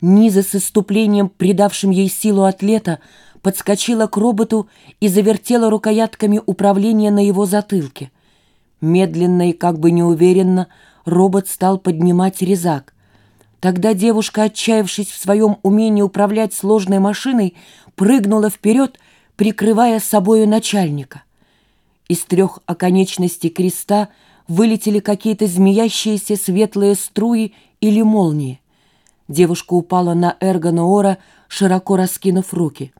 Низа с иступлением, придавшим ей силу атлета, подскочила к роботу и завертела рукоятками управления на его затылке. Медленно и как бы неуверенно робот стал поднимать резак. Тогда девушка, отчаявшись в своем умении управлять сложной машиной, прыгнула вперед, прикрывая собою начальника. Из трех оконечностей креста вылетели какие-то змеящиеся светлые струи или молнии. Девушка упала на Эргоноора, широко раскинув руки.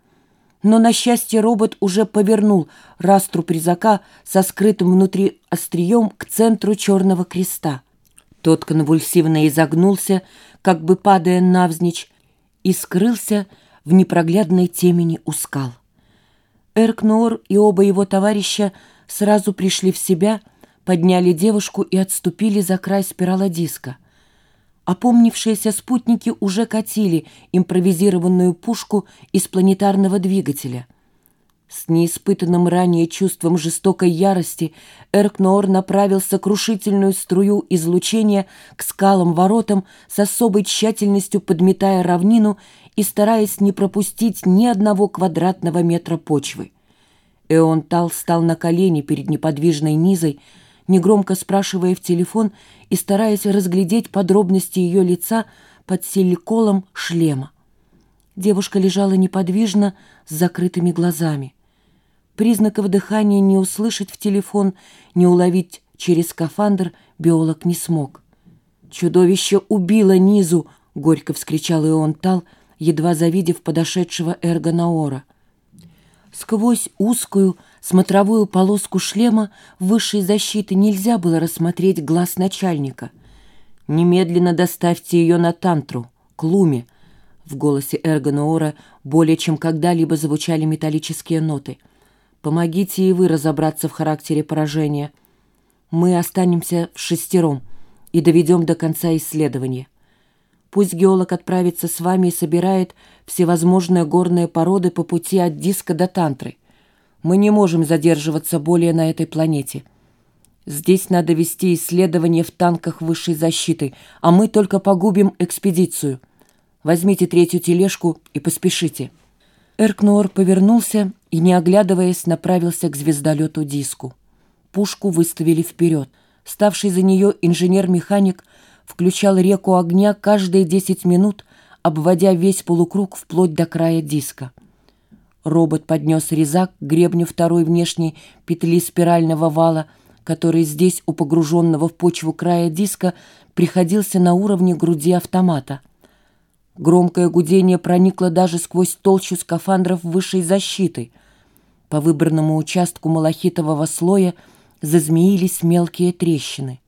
Но, на счастье, робот уже повернул раструб резака со скрытым внутри острием к центру черного креста. Тот конвульсивно изогнулся, как бы падая навзничь, и скрылся в непроглядной темени у скал. Эркноор и оба его товарища сразу пришли в себя, подняли девушку и отступили за край спирала диска. Опомнившиеся спутники уже катили импровизированную пушку из планетарного двигателя. С неиспытанным ранее чувством жестокой ярости Эркноор направил сокрушительную струю излучения к скалам-воротам с особой тщательностью подметая равнину и стараясь не пропустить ни одного квадратного метра почвы. Эонтал стал на колени перед неподвижной Низой, негромко спрашивая в телефон и стараясь разглядеть подробности ее лица под силиколом шлема. Девушка лежала неподвижно с закрытыми глазами. Признаков дыхания не услышать в телефон, не уловить через скафандр биолог не смог. «Чудовище убило Низу!» — горько вскричал Ионтал, едва завидев подошедшего Эрго Наора. Сквозь узкую смотровую полоску шлема высшей защиты нельзя было рассмотреть глаз начальника. «Немедленно доставьте ее на тантру, к Луме». В голосе Эргоноора более чем когда-либо звучали металлические ноты. «Помогите и вы разобраться в характере поражения. Мы останемся в шестером и доведем до конца исследования». Пусть геолог отправится с вами и собирает всевозможные горные породы по пути от диска до тантры. Мы не можем задерживаться более на этой планете. Здесь надо вести исследования в танках высшей защиты, а мы только погубим экспедицию. Возьмите третью тележку и поспешите». Эркнуор повернулся и, не оглядываясь, направился к звездолету диску. Пушку выставили вперед. Ставший за нее инженер-механик – включал реку огня каждые десять минут, обводя весь полукруг вплоть до края диска. Робот поднес резак к гребню второй внешней петли спирального вала, который здесь, у погруженного в почву края диска, приходился на уровне груди автомата. Громкое гудение проникло даже сквозь толщу скафандров высшей защиты. По выбранному участку малахитового слоя зазмеились мелкие трещины.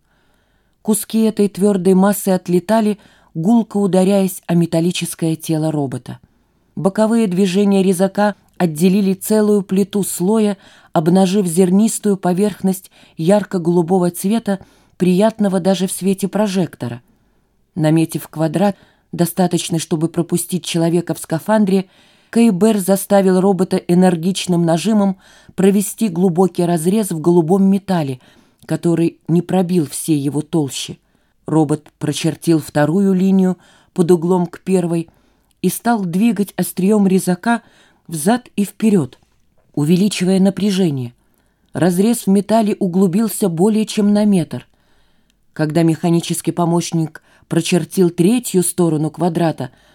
Куски этой твердой массы отлетали, гулко ударяясь о металлическое тело робота. Боковые движения резака отделили целую плиту слоя, обнажив зернистую поверхность ярко-голубого цвета, приятного даже в свете прожектора. Наметив квадрат, достаточный, чтобы пропустить человека в скафандре, Кейбер заставил робота энергичным нажимом провести глубокий разрез в голубом металле — который не пробил все его толщи. Робот прочертил вторую линию под углом к первой и стал двигать острием резака взад и вперед, увеличивая напряжение. Разрез в металле углубился более чем на метр. Когда механический помощник прочертил третью сторону квадрата,